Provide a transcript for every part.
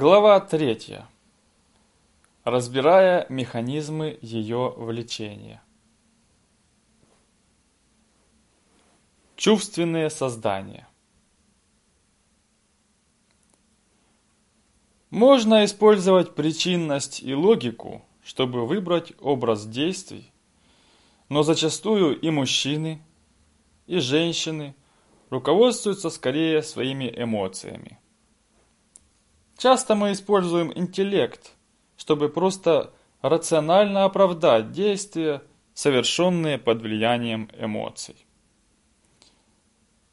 Глава третья. Разбирая механизмы ее влечения. Чувственные создания. Можно использовать причинность и логику, чтобы выбрать образ действий, но зачастую и мужчины, и женщины руководствуются скорее своими эмоциями. Часто мы используем интеллект, чтобы просто рационально оправдать действия, совершенные под влиянием эмоций.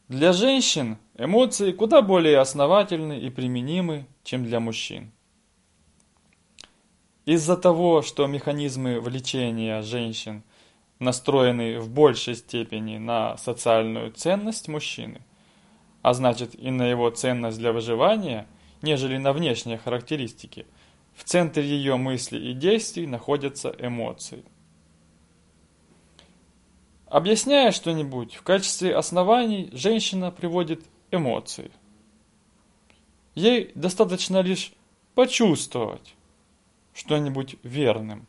Для женщин эмоции куда более основательны и применимы, чем для мужчин. Из-за того, что механизмы влечения женщин настроены в большей степени на социальную ценность мужчины, а значит и на его ценность для выживания – нежели на внешние характеристики. В центре ее мыслей и действий находятся эмоции. Объясняя что-нибудь, в качестве оснований женщина приводит эмоции. Ей достаточно лишь почувствовать что-нибудь верным,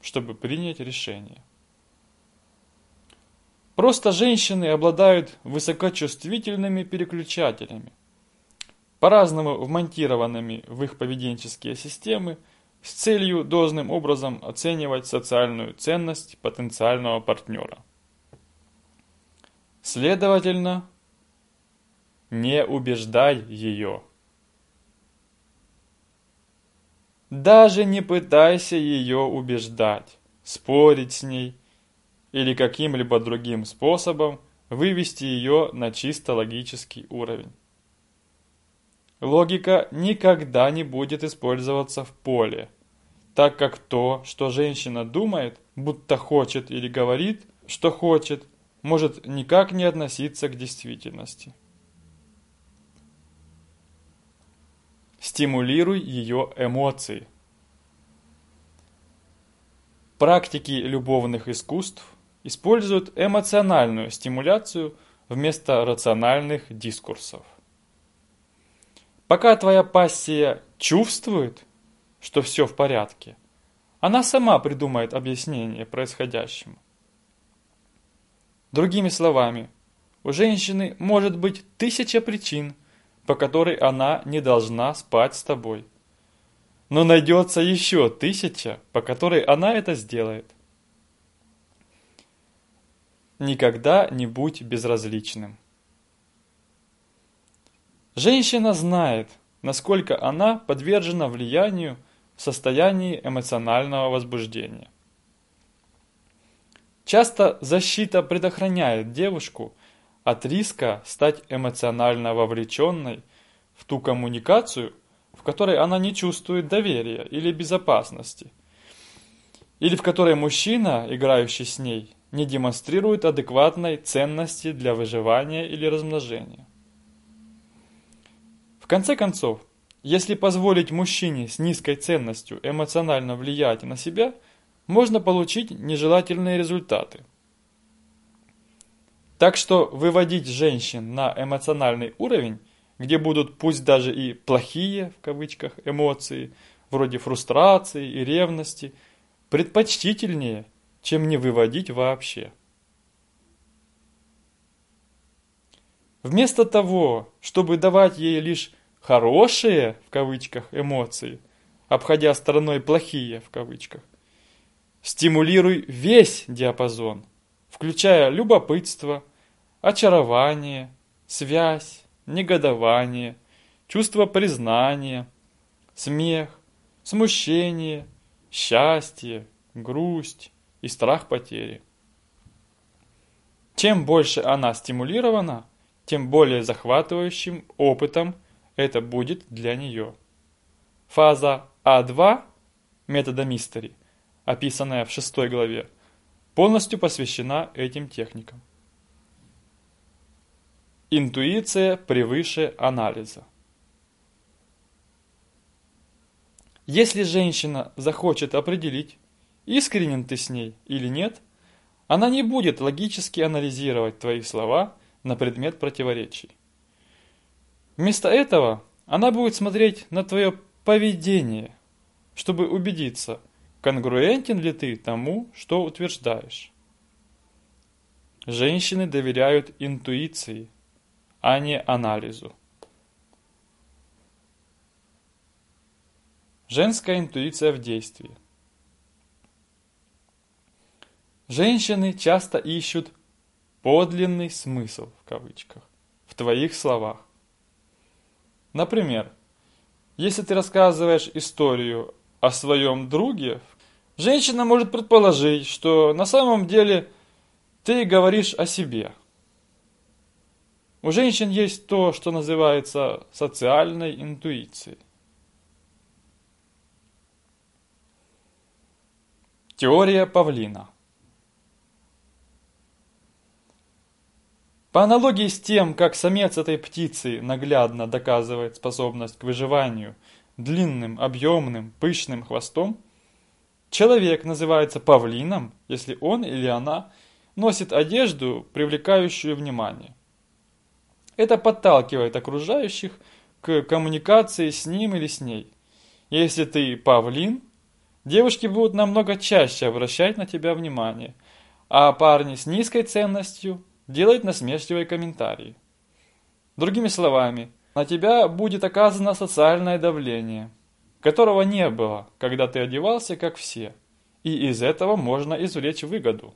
чтобы принять решение. Просто женщины обладают высокочувствительными переключателями, по-разному вмонтированными в их поведенческие системы с целью должным образом оценивать социальную ценность потенциального партнера. Следовательно, не убеждай ее. Даже не пытайся ее убеждать, спорить с ней или каким-либо другим способом вывести ее на чисто логический уровень. Логика никогда не будет использоваться в поле, так как то, что женщина думает, будто хочет или говорит, что хочет, может никак не относиться к действительности. Стимулируй ее эмоции. Практики любовных искусств используют эмоциональную стимуляцию вместо рациональных дискурсов. Пока твоя пассия чувствует, что все в порядке, она сама придумает объяснение происходящему. Другими словами, у женщины может быть тысяча причин, по которой она не должна спать с тобой. Но найдется еще тысяча, по которой она это сделает. Никогда не будь безразличным. Женщина знает, насколько она подвержена влиянию в состоянии эмоционального возбуждения. Часто защита предохраняет девушку от риска стать эмоционально вовлеченной в ту коммуникацию, в которой она не чувствует доверия или безопасности, или в которой мужчина, играющий с ней, не демонстрирует адекватной ценности для выживания или размножения конце концов, если позволить мужчине с низкой ценностью эмоционально влиять на себя, можно получить нежелательные результаты. Так что выводить женщин на эмоциональный уровень, где будут пусть даже и плохие, в кавычках, эмоции, вроде фрустрации и ревности, предпочтительнее, чем не выводить вообще. Вместо того, чтобы давать ей лишь хорошие, в кавычках, эмоции, обходя стороной плохие, в кавычках. Стимулируй весь диапазон, включая любопытство, очарование, связь, негодование, чувство признания, смех, смущение, счастье, грусть и страх потери. Чем больше она стимулирована, тем более захватывающим опытом – это будет для нее. Фаза А2 метода Мистери, описанная в шестой главе, полностью посвящена этим техникам. Интуиция превыше анализа. Если женщина захочет определить, искренен ты с ней или нет, она не будет логически анализировать твои слова на предмет противоречий. Вместо этого она будет смотреть на твое поведение, чтобы убедиться, конгруентен ли ты тому, что утверждаешь. Женщины доверяют интуиции, а не анализу. Женская интуиция в действии. Женщины часто ищут подлинный смысл в кавычках в твоих словах. Например, если ты рассказываешь историю о своем друге, женщина может предположить, что на самом деле ты говоришь о себе. У женщин есть то, что называется социальной интуицией. Теория павлина. По аналогии с тем, как самец этой птицы наглядно доказывает способность к выживанию длинным, объемным, пышным хвостом, человек называется павлином, если он или она носит одежду, привлекающую внимание. Это подталкивает окружающих к коммуникации с ним или с ней. Если ты павлин, Девушки будут намного чаще обращать на тебя внимание, а парни с низкой ценностью делают насмешливые комментарии. Другими словами, на тебя будет оказано социальное давление, которого не было, когда ты одевался как все, и из этого можно извлечь выгоду.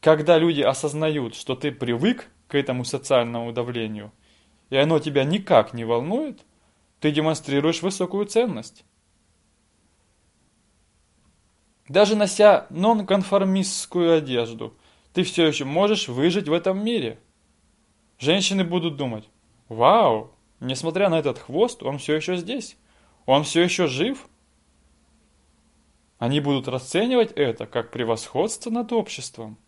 Когда люди осознают, что ты привык к этому социальному давлению, и оно тебя никак не волнует, ты демонстрируешь высокую ценность. Даже нося нонконформистскую одежду, ты все еще можешь выжить в этом мире. Женщины будут думать, вау, несмотря на этот хвост, он все еще здесь, он все еще жив. Они будут расценивать это как превосходство над обществом.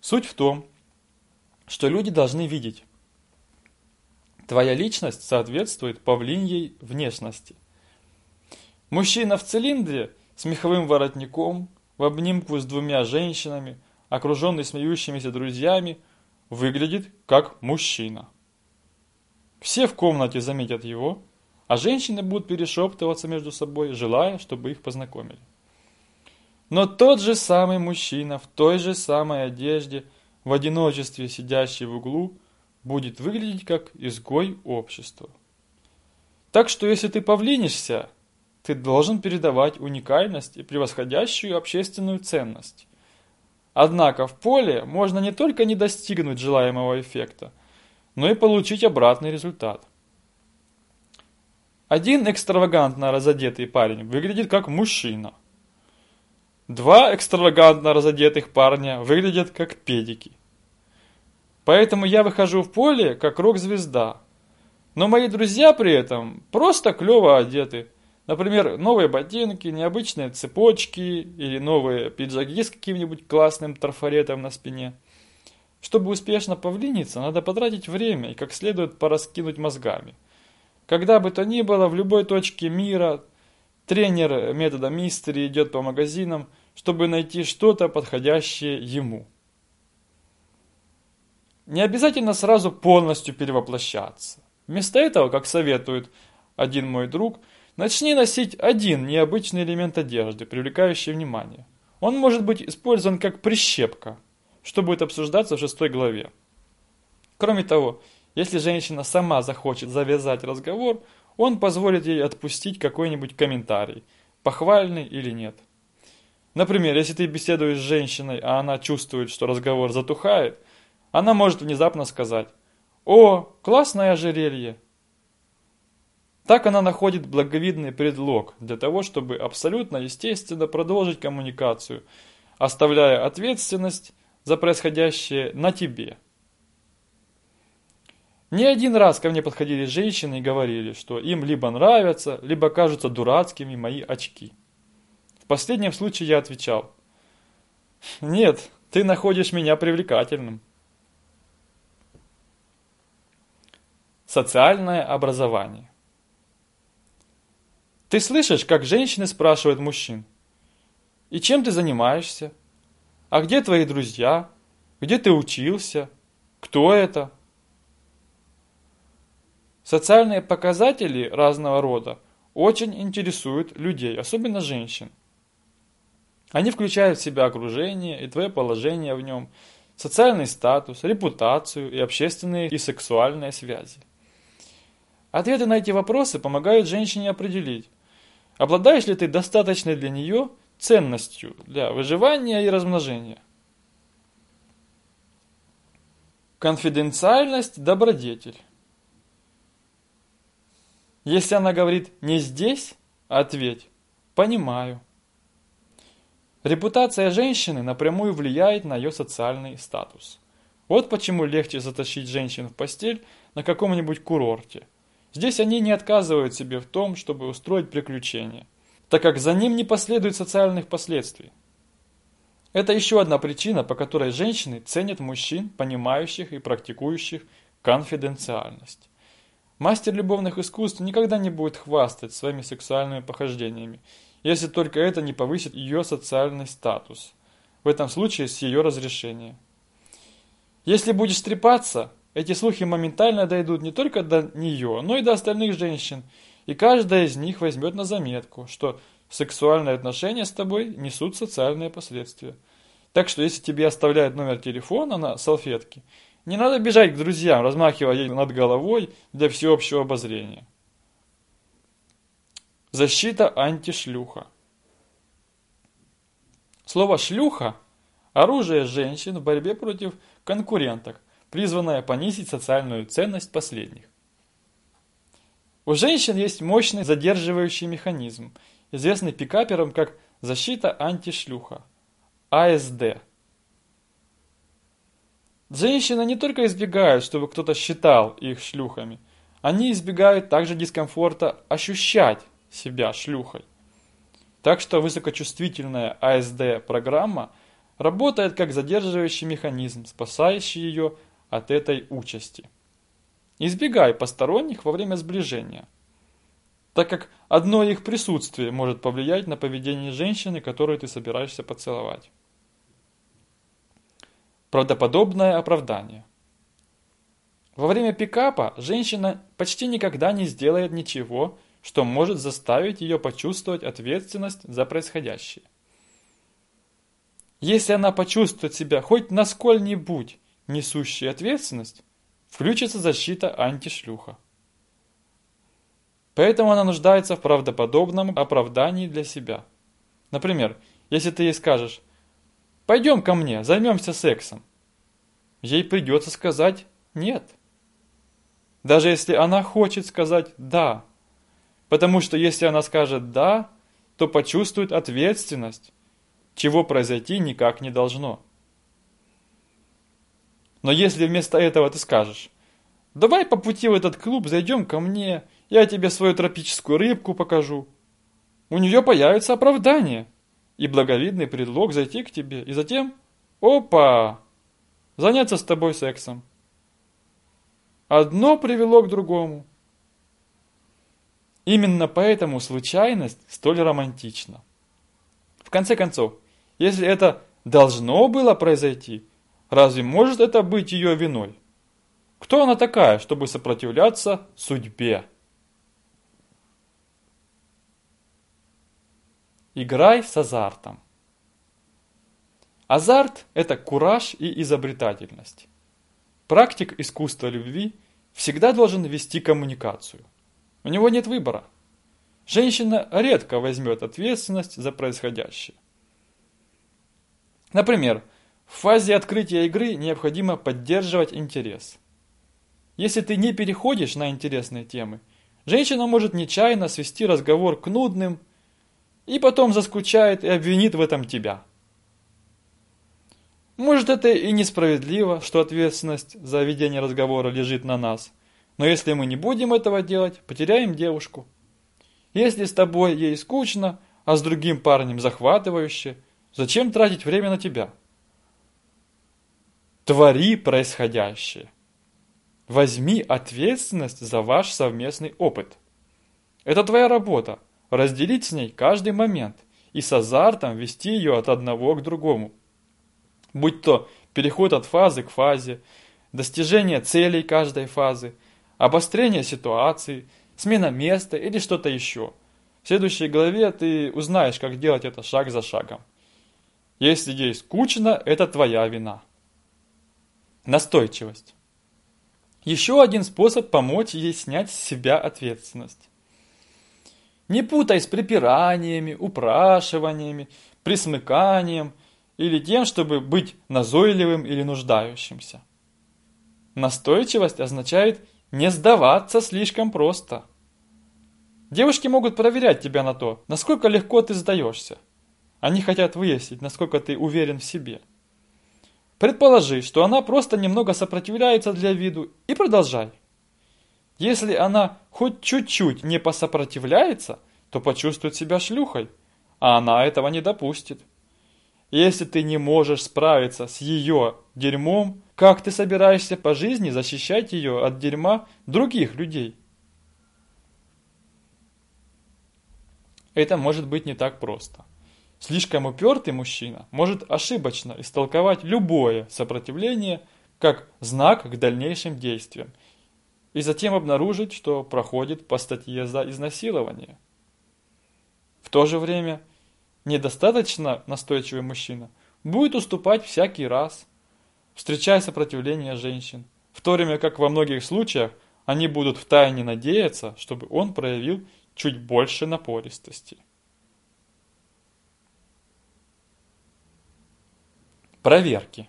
Суть в том, что люди должны видеть. Твоя личность соответствует павлиньей внешности. Мужчина в цилиндре – с меховым воротником, в обнимку с двумя женщинами, окруженный смеющимися друзьями, выглядит как мужчина. Все в комнате заметят его, а женщины будут перешептываться между собой, желая, чтобы их познакомили. Но тот же самый мужчина в той же самой одежде, в одиночестве сидящий в углу, будет выглядеть как изгой общества. Так что если ты повлинишься, ты должен передавать уникальность и превосходящую общественную ценность. Однако в поле можно не только не достигнуть желаемого эффекта, но и получить обратный результат. Один экстравагантно разодетый парень выглядит как мужчина. Два экстравагантно разодетых парня выглядят как педики. Поэтому я выхожу в поле как рок-звезда. Но мои друзья при этом просто клево одеты – Например, новые ботинки, необычные цепочки или новые пиджаки с каким-нибудь классным трафаретом на спине. Чтобы успешно повлиниться, надо потратить время и как следует пораскинуть мозгами. Когда бы то ни было, в любой точке мира тренер метода мистери идет по магазинам, чтобы найти что-то подходящее ему. Не обязательно сразу полностью перевоплощаться. Вместо этого, как советует один мой друг – Начни носить один необычный элемент одежды, привлекающий внимание. Он может быть использован как прищепка, что будет обсуждаться в шестой главе. Кроме того, если женщина сама захочет завязать разговор, он позволит ей отпустить какой-нибудь комментарий, похвальный или нет. Например, если ты беседуешь с женщиной, а она чувствует, что разговор затухает, она может внезапно сказать «О, классное ожерелье!» Так она находит благовидный предлог для того, чтобы абсолютно естественно продолжить коммуникацию, оставляя ответственность за происходящее на тебе. Не один раз ко мне подходили женщины и говорили, что им либо нравятся, либо кажутся дурацкими мои очки. В последнем случае я отвечал, нет, ты находишь меня привлекательным. Социальное образование. Ты слышишь, как женщины спрашивают мужчин? И чем ты занимаешься? А где твои друзья? Где ты учился? Кто это? Социальные показатели разного рода очень интересуют людей, особенно женщин. Они включают в себя окружение и твое положение в нем, социальный статус, репутацию и общественные и сексуальные связи. Ответы на эти вопросы помогают женщине определить, обладаешь ли ты достаточной для нее ценностью для выживания и размножения. Конфиденциальность – добродетель. Если она говорит «не здесь», ответь «понимаю». Репутация женщины напрямую влияет на ее социальный статус. Вот почему легче затащить женщин в постель на каком-нибудь курорте. Здесь они не отказывают себе в том, чтобы устроить приключения, так как за ним не последует социальных последствий. Это еще одна причина, по которой женщины ценят мужчин, понимающих и практикующих конфиденциальность. Мастер любовных искусств никогда не будет хвастать своими сексуальными похождениями если только это не повысит ее социальный статус, в этом случае с ее разрешения. Если будешь стрепаться, эти слухи моментально дойдут не только до нее, но и до остальных женщин, и каждая из них возьмет на заметку, что сексуальные отношения с тобой несут социальные последствия. Так что если тебе оставляют номер телефона на салфетке, не надо бежать к друзьям, размахивая ей над головой для всеобщего обозрения. Защита антишлюха. Слово «шлюха» – оружие женщин в борьбе против конкуренток, призванное понизить социальную ценность последних. У женщин есть мощный задерживающий механизм, известный пикаперам как защита антишлюха – АСД. Женщины не только избегают, чтобы кто-то считал их шлюхами, они избегают также дискомфорта ощущать себя шлюхой. Так что высокочувствительная АСД-программа работает как задерживающий механизм, спасающий ее от этой участи. Избегай посторонних во время сближения, так как одно их присутствие может повлиять на поведение женщины, которую ты собираешься поцеловать. Правдоподобное оправдание. Во время пикапа женщина почти никогда не сделает ничего, что может заставить ее почувствовать ответственность за происходящее. Если она почувствует себя хоть на несущей ответственность, включится защита антишлюха. Поэтому она нуждается в правдоподобном оправдании для себя. Например, если ты ей скажешь «Пойдем ко мне, займемся сексом», ей придется сказать «нет». Даже если она хочет сказать «да», Потому что если она скажет «да», то почувствует ответственность, чего произойти никак не должно. Но если вместо этого ты скажешь «давай по пути в этот клуб зайдем ко мне, я тебе свою тропическую рыбку покажу», у нее появится оправдание и благовидный предлог зайти к тебе, и затем «опа!» заняться с тобой сексом. Одно привело к другому – Именно поэтому случайность столь романтична. В конце концов, если это должно было произойти, разве может это быть ее виной? Кто она такая, чтобы сопротивляться судьбе? Играй с азартом. Азарт – это кураж и изобретательность. Практик искусства любви всегда должен вести коммуникацию. У него нет выбора. Женщина редко возьмет ответственность за происходящее. Например, в фазе открытия игры необходимо поддерживать интерес. Если ты не переходишь на интересные темы, женщина может нечаянно свести разговор к нудным и потом заскучает и обвинит в этом тебя. Может это и несправедливо, что ответственность за ведение разговора лежит на нас – но если мы не будем этого делать, потеряем девушку. Если с тобой ей скучно, а с другим парнем захватывающе, зачем тратить время на тебя? Твори происходящее. Возьми ответственность за ваш совместный опыт. Это твоя работа – разделить с ней каждый момент и с азартом вести ее от одного к другому. Будь то переход от фазы к фазе, достижение целей каждой фазы – обострение ситуации, смена места или что-то еще. В следующей главе ты узнаешь, как делать это шаг за шагом. Если ей скучно, это твоя вина. Настойчивость. Еще один способ помочь ей снять с себя ответственность. Не путай с припираниями, упрашиваниями, присмыканием или тем, чтобы быть назойливым или нуждающимся. Настойчивость означает не сдаваться слишком просто. Девушки могут проверять тебя на то, насколько легко ты сдаешься. Они хотят выяснить, насколько ты уверен в себе. Предположи, что она просто немного сопротивляется для виду и продолжай. Если она хоть чуть-чуть не посопротивляется, то почувствует себя шлюхой, а она этого не допустит. Если ты не можешь справиться с ее дерьмом, как ты собираешься по жизни защищать ее от дерьма других людей? Это может быть не так просто. Слишком упертый мужчина может ошибочно истолковать любое сопротивление как знак к дальнейшим действиям и затем обнаружить, что проходит по статье за изнасилование. В то же время недостаточно настойчивый мужчина будет уступать всякий раз, встречая сопротивление женщин, в то время как во многих случаях они будут втайне надеяться, чтобы он проявил чуть больше напористости. Проверки.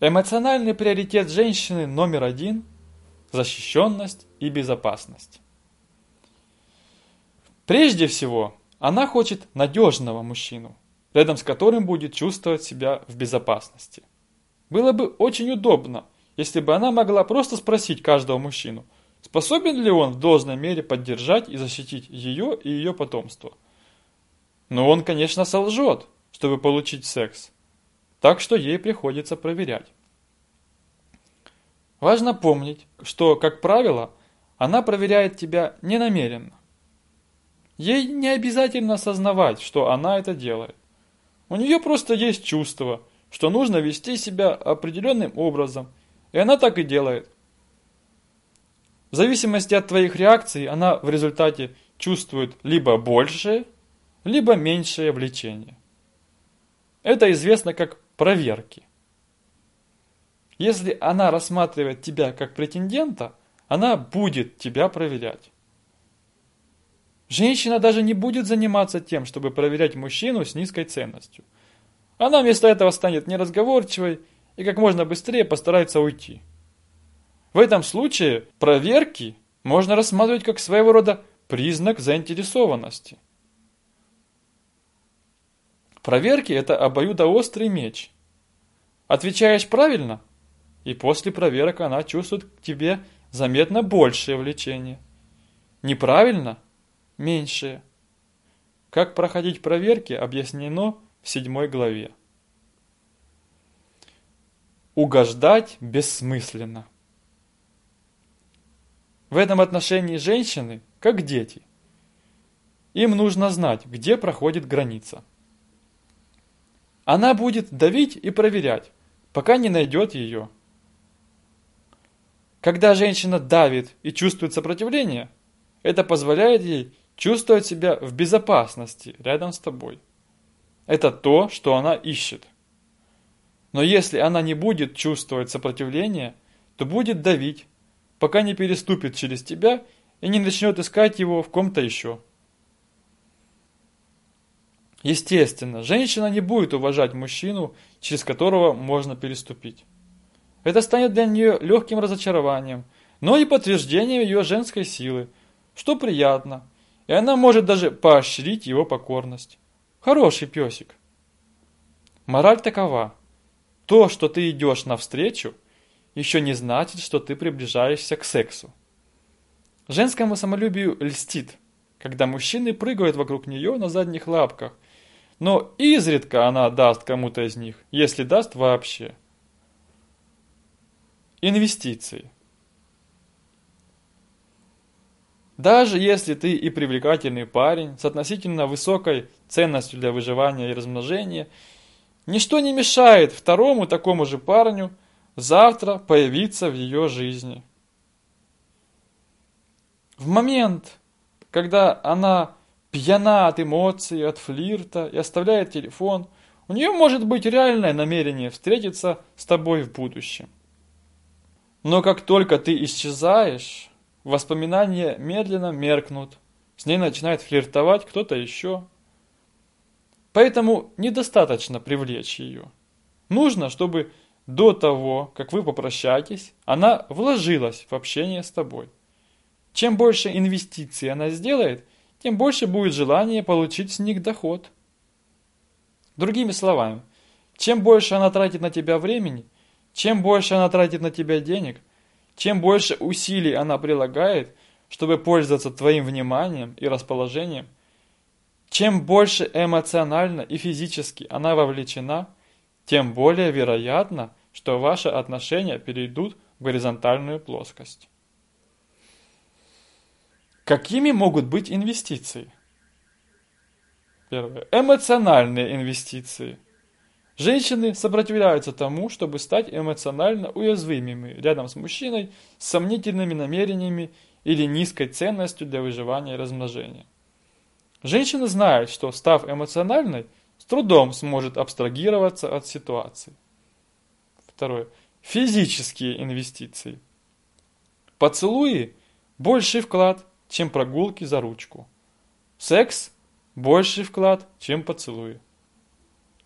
Эмоциональный приоритет женщины номер один – защищенность и безопасность. Прежде всего, она хочет надежного мужчину, рядом с которым будет чувствовать себя в безопасности. Было бы очень удобно, если бы она могла просто спросить каждого мужчину, способен ли он в должной мере поддержать и защитить ее и ее потомство. Но он, конечно, солжет, чтобы получить секс так что ей приходится проверять. Важно помнить, что, как правило, она проверяет тебя ненамеренно. Ей не обязательно осознавать, что она это делает. У нее просто есть чувство, что нужно вести себя определенным образом, и она так и делает. В зависимости от твоих реакций она в результате чувствует либо большее, либо меньшее влечение. Это известно как проверки. Если она рассматривает тебя как претендента, она будет тебя проверять. Женщина даже не будет заниматься тем, чтобы проверять мужчину с низкой ценностью. Она вместо этого станет неразговорчивой и как можно быстрее постарается уйти. В этом случае проверки можно рассматривать как своего рода признак заинтересованности. Проверки – это обоюдоострый меч. Отвечаешь правильно, и после проверок она чувствует к тебе заметно большее влечение. Неправильно – меньшее. Как проходить проверки объяснено в седьмой главе. Угождать бессмысленно. В этом отношении женщины как дети. Им нужно знать, где проходит граница. Она будет давить и проверять, пока не найдет ее. Когда женщина давит и чувствует сопротивление, это позволяет ей чувствовать себя в безопасности рядом с тобой. Это то, что она ищет. Но если она не будет чувствовать сопротивление, то будет давить, пока не переступит через тебя и не начнет искать его в ком-то еще. Естественно, женщина не будет уважать мужчину, через которого можно переступить. Это станет для нее легким разочарованием, но и подтверждением ее женской силы, что приятно, и она может даже поощрить его покорность. Хороший песик. Мораль такова. То, что ты идешь навстречу, еще не значит, что ты приближаешься к сексу. Женскому самолюбию льстит, когда мужчины прыгают вокруг нее на задних лапках – но изредка она даст кому-то из них, если даст вообще. Инвестиции. Даже если ты и привлекательный парень с относительно высокой ценностью для выживания и размножения, ничто не мешает второму такому же парню завтра появиться в ее жизни. В момент, когда она пьяна от эмоций, от флирта и оставляет телефон, у нее может быть реальное намерение встретиться с тобой в будущем. Но как только ты исчезаешь, воспоминания медленно меркнут, с ней начинает флиртовать кто-то еще. Поэтому недостаточно привлечь ее. Нужно, чтобы до того, как вы попрощаетесь, она вложилась в общение с тобой. Чем больше инвестиций она сделает, тем больше будет желание получить с них доход. Другими словами, чем больше она тратит на тебя времени, чем больше она тратит на тебя денег, чем больше усилий она прилагает, чтобы пользоваться твоим вниманием и расположением, чем больше эмоционально и физически она вовлечена, тем более вероятно, что ваши отношения перейдут в горизонтальную плоскость. Какими могут быть инвестиции? Первое. Эмоциональные инвестиции. Женщины сопротивляются тому, чтобы стать эмоционально уязвимыми рядом с мужчиной с сомнительными намерениями или низкой ценностью для выживания и размножения. Женщина знает, что став эмоциональной, с трудом сможет абстрагироваться от ситуации. Второе. Физические инвестиции. Поцелуи – больший вклад, чем прогулки за ручку. Секс Больший вклад, чем поцелуи.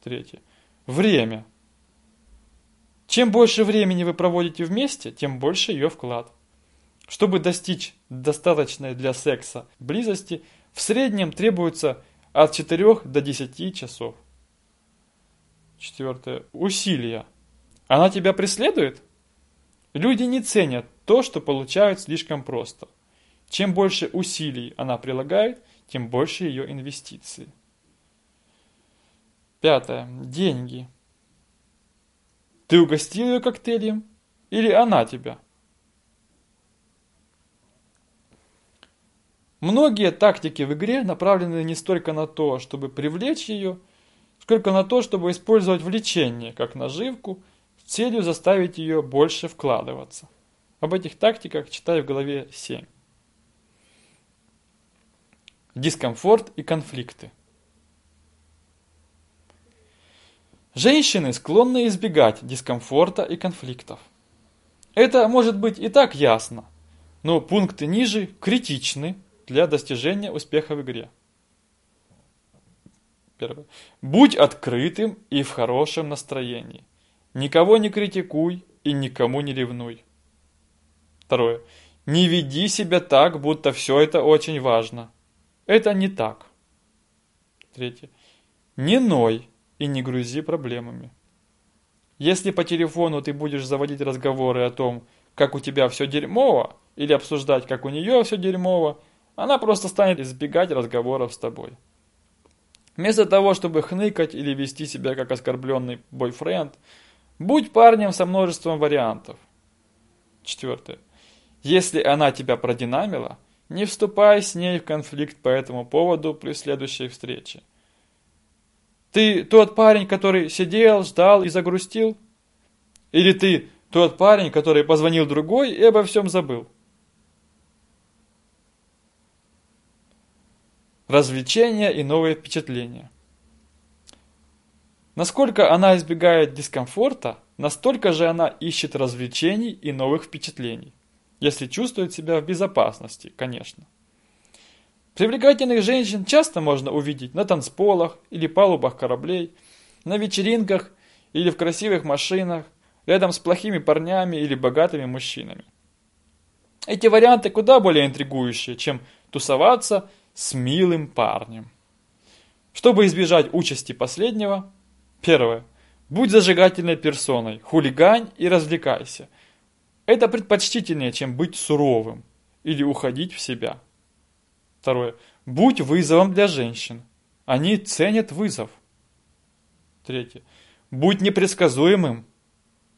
Третье. Время. Чем больше времени вы проводите вместе, тем больше ее вклад. Чтобы достичь достаточной для секса близости, в среднем требуется от 4 до 10 часов. Четвертое. Усилия. Она тебя преследует? Люди не ценят то, что получают слишком просто. Чем больше усилий она прилагает, тем больше ее инвестиции. Пятое. Деньги. Ты угостил ее коктейлем или она тебя? Многие тактики в игре направлены не столько на то, чтобы привлечь ее, сколько на то, чтобы использовать влечение как наживку с целью заставить ее больше вкладываться. Об этих тактиках читай в главе 7 дискомфорт и конфликты. Женщины склонны избегать дискомфорта и конфликтов. Это может быть и так ясно, но пункты ниже критичны для достижения успеха в игре. Первое. Будь открытым и в хорошем настроении. Никого не критикуй и никому не ревнуй. Второе. Не веди себя так, будто все это очень важно. Это не так. Третье. Не ной и не грузи проблемами. Если по телефону ты будешь заводить разговоры о том, как у тебя все дерьмово, или обсуждать, как у нее все дерьмово, она просто станет избегать разговоров с тобой. Вместо того, чтобы хныкать или вести себя как оскорбленный бойфренд, будь парнем со множеством вариантов. Четвертое. Если она тебя продинамила, не вступай с ней в конфликт по этому поводу при следующей встрече. Ты тот парень, который сидел, ждал и загрустил? Или ты тот парень, который позвонил другой и обо всем забыл? Развлечения и новые впечатления. Насколько она избегает дискомфорта, настолько же она ищет развлечений и новых впечатлений если чувствует себя в безопасности, конечно. Привлекательных женщин часто можно увидеть на танцполах или палубах кораблей, на вечеринках или в красивых машинах, рядом с плохими парнями или богатыми мужчинами. Эти варианты куда более интригующие, чем тусоваться с милым парнем. Чтобы избежать участи последнего, первое. Будь зажигательной персоной, хулигань и развлекайся. Это предпочтительнее, чем быть суровым или уходить в себя. Второе. Будь вызовом для женщин. Они ценят вызов. Третье. Будь непредсказуемым.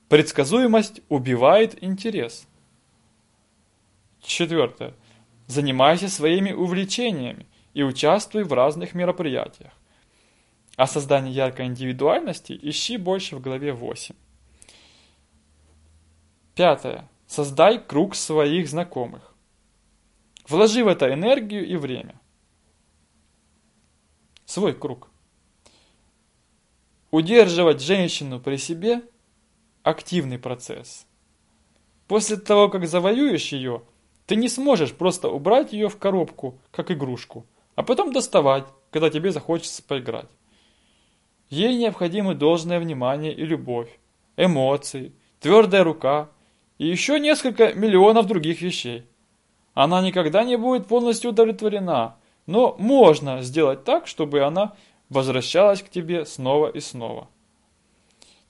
Предсказуемость убивает интерес. Четвертое. Занимайся своими увлечениями и участвуй в разных мероприятиях. О создании яркой индивидуальности ищи больше в главе 8. Пятое. Создай круг своих знакомых. Вложи в это энергию и время. Свой круг. Удерживать женщину при себе – активный процесс. После того, как завоюешь ее, ты не сможешь просто убрать ее в коробку, как игрушку, а потом доставать, когда тебе захочется поиграть. Ей необходимы должное внимание и любовь, эмоции, твердая рука и еще несколько миллионов других вещей. Она никогда не будет полностью удовлетворена, но можно сделать так, чтобы она возвращалась к тебе снова и снова.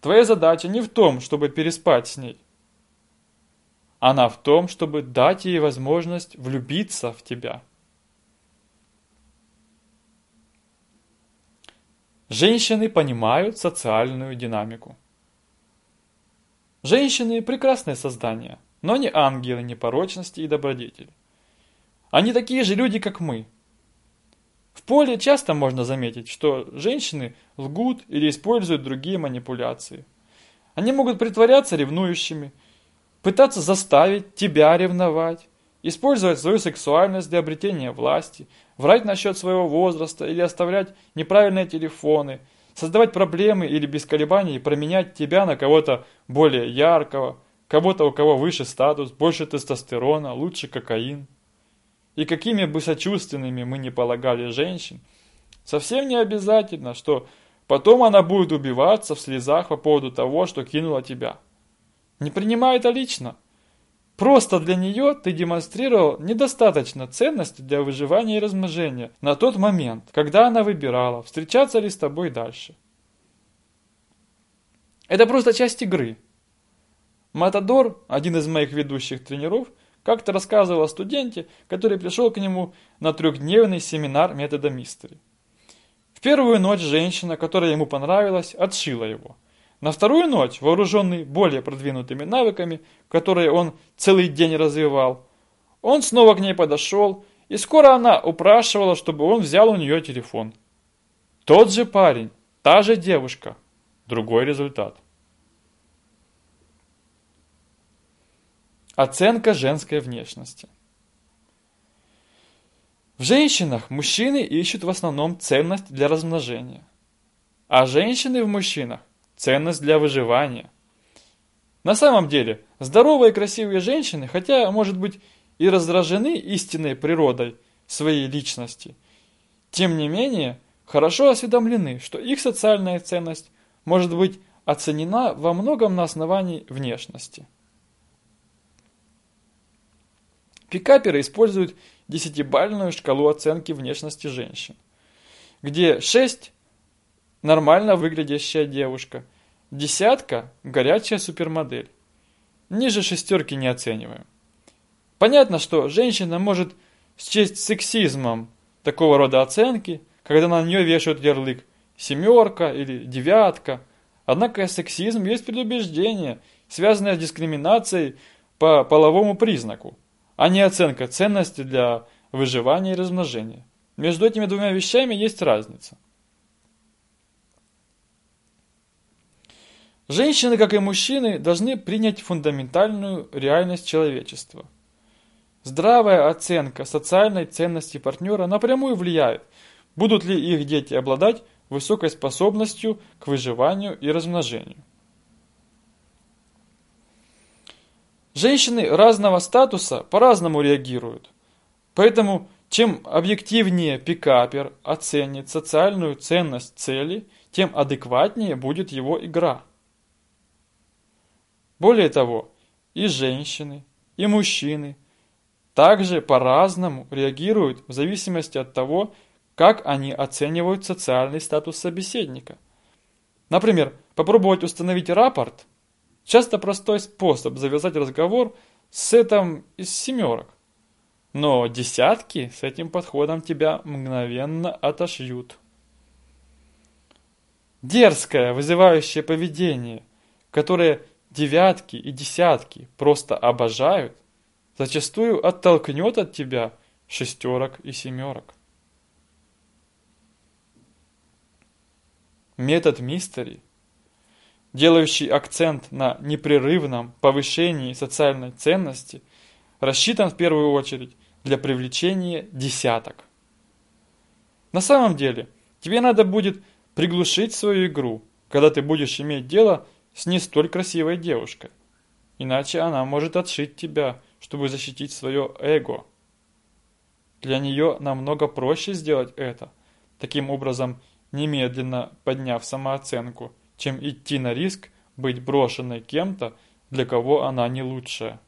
Твоя задача не в том, чтобы переспать с ней. Она в том, чтобы дать ей возможность влюбиться в тебя. Женщины понимают социальную динамику. Женщины – прекрасные создания, но не ангелы непорочности и добродетели. Они такие же люди, как мы – в поле часто можно заметить, что женщины лгут или используют другие манипуляции. Они могут притворяться ревнующими, пытаться заставить тебя ревновать, использовать свою сексуальность для обретения власти, врать насчет своего возраста или оставлять неправильные телефоны, создавать проблемы или без колебаний променять тебя на кого-то более яркого, кого-то, у кого выше статус, больше тестостерона, лучше кокаин. И какими бы сочувственными мы ни полагали женщин, совсем не обязательно, что потом она будет убиваться в слезах по поводу того, что кинула тебя. Не принимай это лично. Просто для нее ты демонстрировал недостаточно ценности для выживания и размножения на тот момент, когда она выбирала, встречаться ли с тобой дальше. Это просто часть игры. Матадор, один из моих ведущих тренеров, как-то рассказывал о студенте, который пришел к нему на трехдневный семинар метода мистери. В первую ночь женщина, которая ему понравилась, отшила его. На вторую ночь, вооруженный более продвинутыми навыками, которые он целый день развивал, он снова к ней подошел, и скоро она упрашивала, чтобы он взял у нее телефон. Тот же парень, та же девушка, другой результат. Оценка женской внешности. В женщинах мужчины ищут в основном ценность для размножения, а женщины в мужчинах – ценность для выживания. На самом деле, здоровые и красивые женщины, хотя, может быть, и раздражены истинной природой своей личности, тем не менее, хорошо осведомлены, что их социальная ценность может быть оценена во многом на основании внешности. Пикаперы используют десятибальную шкалу оценки внешности женщин, где 6 – нормально выглядящая девушка, десятка – горячая супермодель. Ниже шестерки не оцениваем. Понятно, что женщина может счесть сексизмом такого рода оценки, когда на нее вешают ярлык «семерка» или «девятка». Однако сексизм есть предубеждение, связанное с дискриминацией по половому признаку а не оценка ценности для выживания и размножения. Между этими двумя вещами есть разница. Женщины, как и мужчины, должны принять фундаментальную реальность человечества. Здравая оценка социальной ценности партнера напрямую влияет, будут ли их дети обладать высокой способностью к выживанию и размножению. Женщины разного статуса по-разному реагируют. Поэтому чем объективнее пикапер оценит социальную ценность цели, тем адекватнее будет его игра. Более того, и женщины, и мужчины также по-разному реагируют в зависимости от того, как они оценивают социальный статус собеседника. Например, попробовать установить рапорт – Часто простой способ завязать разговор с сетом из семерок. Но десятки с этим подходом тебя мгновенно отошьют. Дерзкое, вызывающее поведение, которое девятки и десятки просто обожают, зачастую оттолкнет от тебя шестерок и семерок. Метод мистери – делающий акцент на непрерывном повышении социальной ценности, рассчитан в первую очередь для привлечения десяток. На самом деле, тебе надо будет приглушить свою игру, когда ты будешь иметь дело с не столь красивой девушкой. Иначе она может отшить тебя, чтобы защитить свое эго. Для нее намного проще сделать это, таким образом немедленно подняв самооценку, чем идти на риск быть брошенной кем-то, для кого она не лучшая.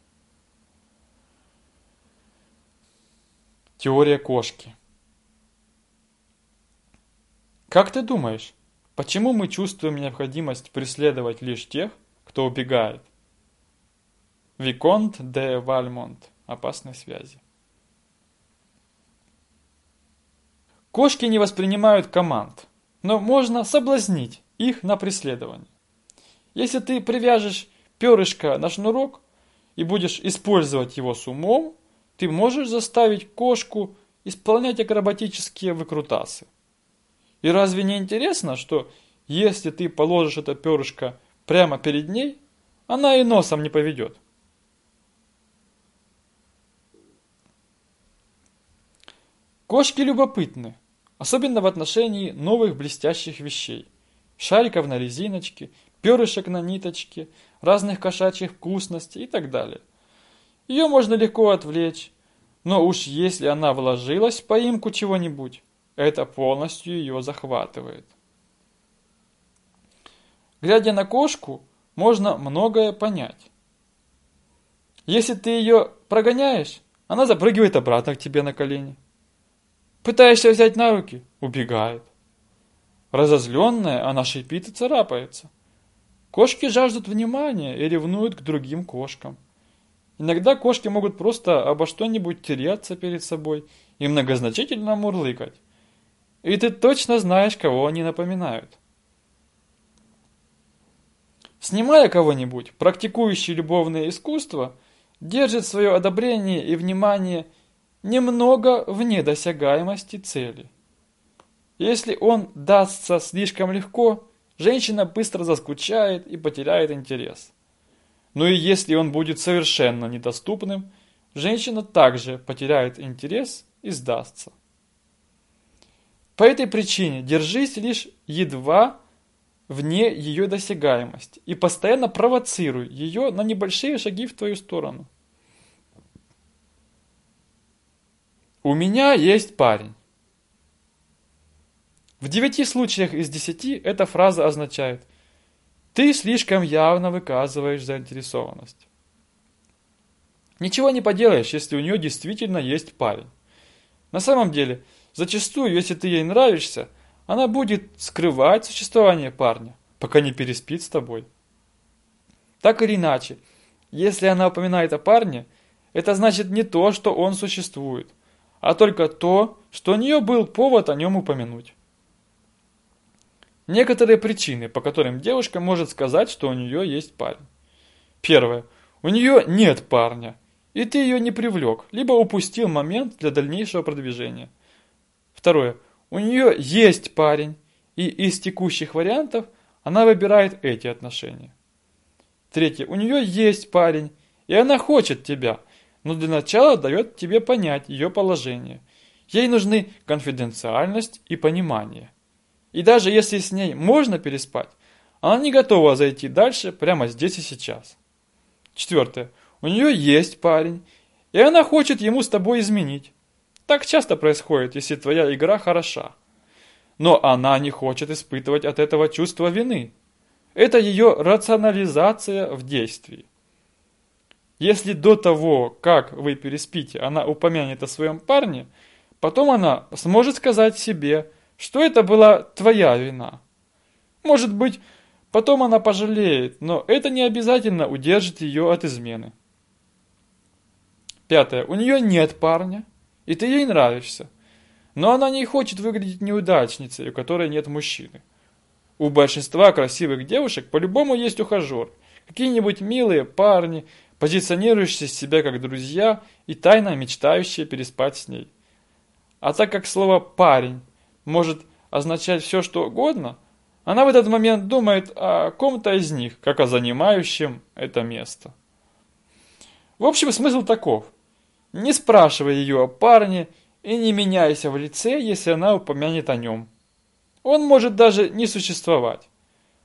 Теория кошки. Как ты думаешь, почему мы чувствуем необходимость преследовать лишь тех, кто убегает? Виконт де Вальмонт. Опасной связи. Кошки не воспринимают команд, но можно соблазнить их на преследование. Если ты привяжешь перышко на шнурок и будешь использовать его с умом, ты можешь заставить кошку исполнять акробатические выкрутасы. И разве не интересно, что если ты положишь это перышко прямо перед ней, она и носом не поведет? Кошки любопытны, особенно в отношении новых блестящих вещей. Шариков на резиночке, перышек на ниточке, разных кошачьих вкусностей и так далее. Ее можно легко отвлечь, но уж если она вложилась в поимку чего-нибудь, это полностью ее захватывает. Глядя на кошку, можно многое понять. Если ты ее прогоняешь, она запрыгивает обратно к тебе на колени. Пытаешься взять на руки – убегает. Разозленная, она шипит и царапается. Кошки жаждут внимания и ревнуют к другим кошкам. Иногда кошки могут просто обо что-нибудь тереться перед собой и многозначительно мурлыкать. И ты точно знаешь, кого они напоминают. Снимая кого-нибудь, практикующий любовное искусство держит свое одобрение и внимание немного вне досягаемости цели. Если он дастся слишком легко, женщина быстро заскучает и потеряет интерес. Но и если он будет совершенно недоступным, женщина также потеряет интерес и сдастся. По этой причине держись лишь едва вне ее досягаемости и постоянно провоцируй ее на небольшие шаги в твою сторону. У меня есть парень. В девяти случаях из десяти эта фраза означает ты слишком явно выказываешь заинтересованность. Ничего не поделаешь, если у нее действительно есть парень. На самом деле, зачастую, если ты ей нравишься, она будет скрывать существование парня, пока не переспит с тобой. Так или иначе, если она упоминает о парне, это значит не то, что он существует, а только то, что у нее был повод о нем упомянуть. Некоторые причины, по которым девушка может сказать, что у нее есть парень. Первое. У нее нет парня, и ты ее не привлек, либо упустил момент для дальнейшего продвижения. Второе. У нее есть парень, и из текущих вариантов она выбирает эти отношения. Третье. У нее есть парень, и она хочет тебя, но для начала дает тебе понять ее положение. Ей нужны конфиденциальность и понимание. И даже если с ней можно переспать, она не готова зайти дальше прямо здесь и сейчас. Четвертое. У нее есть парень, и она хочет ему с тобой изменить. Так часто происходит, если твоя игра хороша. Но она не хочет испытывать от этого чувство вины. Это ее рационализация в действии. Если до того, как вы переспите, она упомянет о своем парне, потом она сможет сказать себе – что это была твоя вина. Может быть, потом она пожалеет, но это не обязательно удержит ее от измены. Пятое. У нее нет парня, и ты ей нравишься. Но она не хочет выглядеть неудачницей, у которой нет мужчины. У большинства красивых девушек по-любому есть ухажер. Какие-нибудь милые парни, позиционирующие себя как друзья и тайно мечтающие переспать с ней. А так как слово «парень» может означать все, что угодно, она в этот момент думает о ком-то из них, как о занимающем это место. В общем, смысл таков. Не спрашивай ее о парне и не меняйся в лице, если она упомянет о нем. Он может даже не существовать.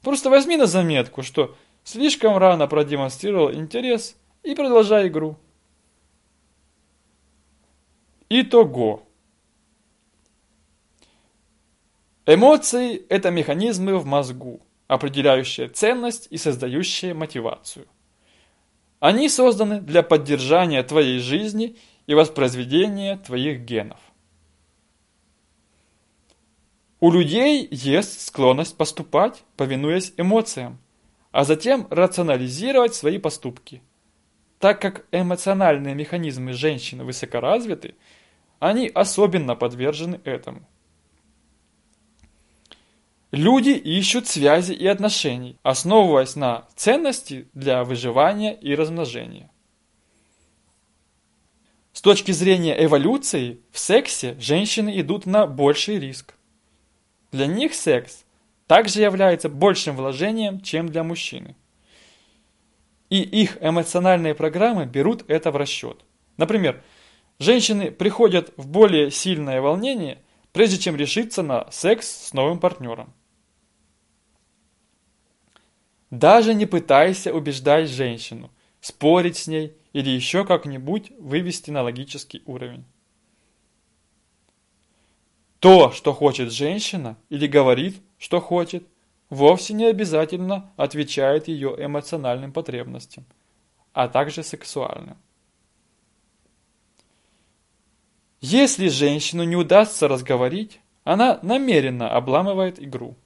Просто возьми на заметку, что слишком рано продемонстрировал интерес и продолжай игру. Итого. Эмоции – это механизмы в мозгу, определяющие ценность и создающие мотивацию. Они созданы для поддержания твоей жизни и воспроизведения твоих генов. У людей есть склонность поступать, повинуясь эмоциям, а затем рационализировать свои поступки. Так как эмоциональные механизмы женщины высокоразвиты, они особенно подвержены этому. Люди ищут связи и отношений, основываясь на ценности для выживания и размножения. С точки зрения эволюции, в сексе женщины идут на больший риск. Для них секс также является большим вложением, чем для мужчины. И их эмоциональные программы берут это в расчет. Например, женщины приходят в более сильное волнение, прежде чем решиться на секс с новым партнером. Даже не пытайся убеждать женщину, спорить с ней или еще как-нибудь вывести на логический уровень. То, что хочет женщина или говорит, что хочет, вовсе не обязательно отвечает ее эмоциональным потребностям, а также сексуальным. Если женщину не удастся разговорить, она намеренно обламывает игру.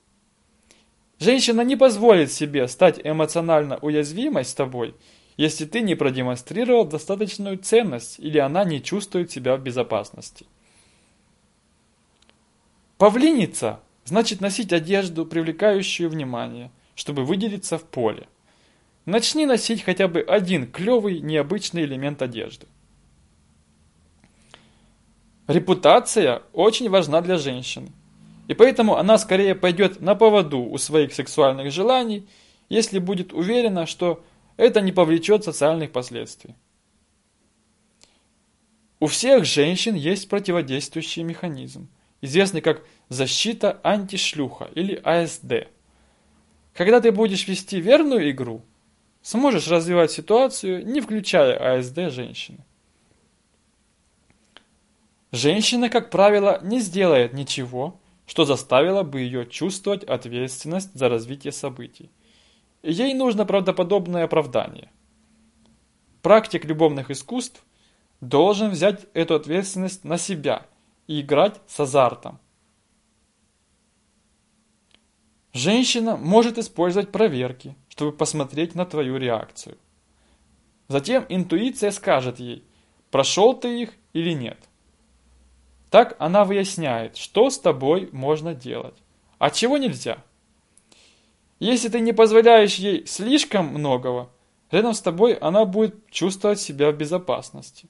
Женщина не позволит себе стать эмоционально уязвимой с тобой, если ты не продемонстрировал достаточную ценность или она не чувствует себя в безопасности. Павлиница значит носить одежду, привлекающую внимание, чтобы выделиться в поле. Начни носить хотя бы один клевый, необычный элемент одежды. Репутация очень важна для женщины. И поэтому она скорее пойдет на поводу у своих сексуальных желаний, если будет уверена, что это не повлечет социальных последствий. У всех женщин есть противодействующий механизм, известный как защита антишлюха или АСД. Когда ты будешь вести верную игру, сможешь развивать ситуацию, не включая АСД женщины. Женщина, как правило, не сделает ничего, что заставило бы ее чувствовать ответственность за развитие событий. Ей нужно правдоподобное оправдание. Практик любовных искусств должен взять эту ответственность на себя и играть с азартом. Женщина может использовать проверки, чтобы посмотреть на твою реакцию. Затем интуиция скажет ей, прошел ты их или нет. Так она выясняет, что с тобой можно делать, а чего нельзя. Если ты не позволяешь ей слишком многого, рядом с тобой она будет чувствовать себя в безопасности.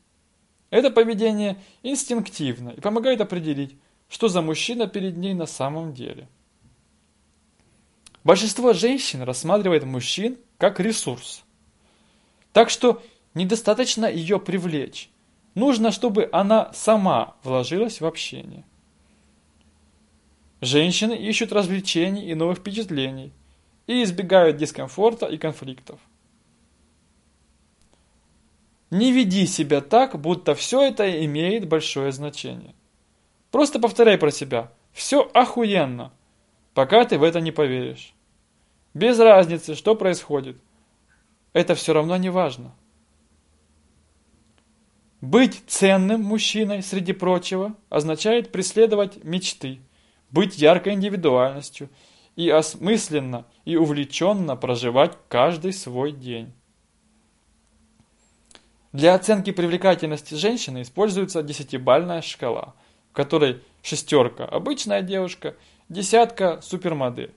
Это поведение инстинктивно и помогает определить, что за мужчина перед ней на самом деле. Большинство женщин рассматривает мужчин как ресурс. Так что недостаточно ее привлечь. Нужно, чтобы она сама вложилась в общение. Женщины ищут развлечений и новых впечатлений и избегают дискомфорта и конфликтов. Не веди себя так, будто все это имеет большое значение. Просто повторяй про себя «все охуенно», пока ты в это не поверишь. Без разницы, что происходит. Это все равно не важно. Быть ценным мужчиной, среди прочего, означает преследовать мечты, быть яркой индивидуальностью и осмысленно и увлеченно проживать каждый свой день. Для оценки привлекательности женщины используется десятибальная шкала, в которой шестерка – обычная девушка, десятка – супермодель.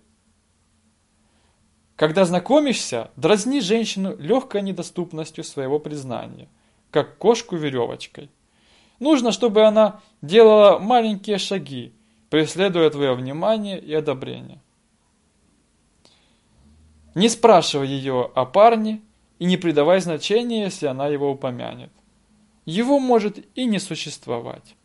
Когда знакомишься, дразни женщину легкой недоступностью своего признания – как кошку веревочкой. Нужно, чтобы она делала маленькие шаги, преследуя твое внимание и одобрение. Не спрашивай ее о парне и не придавай значения, если она его упомянет. Его может и не существовать.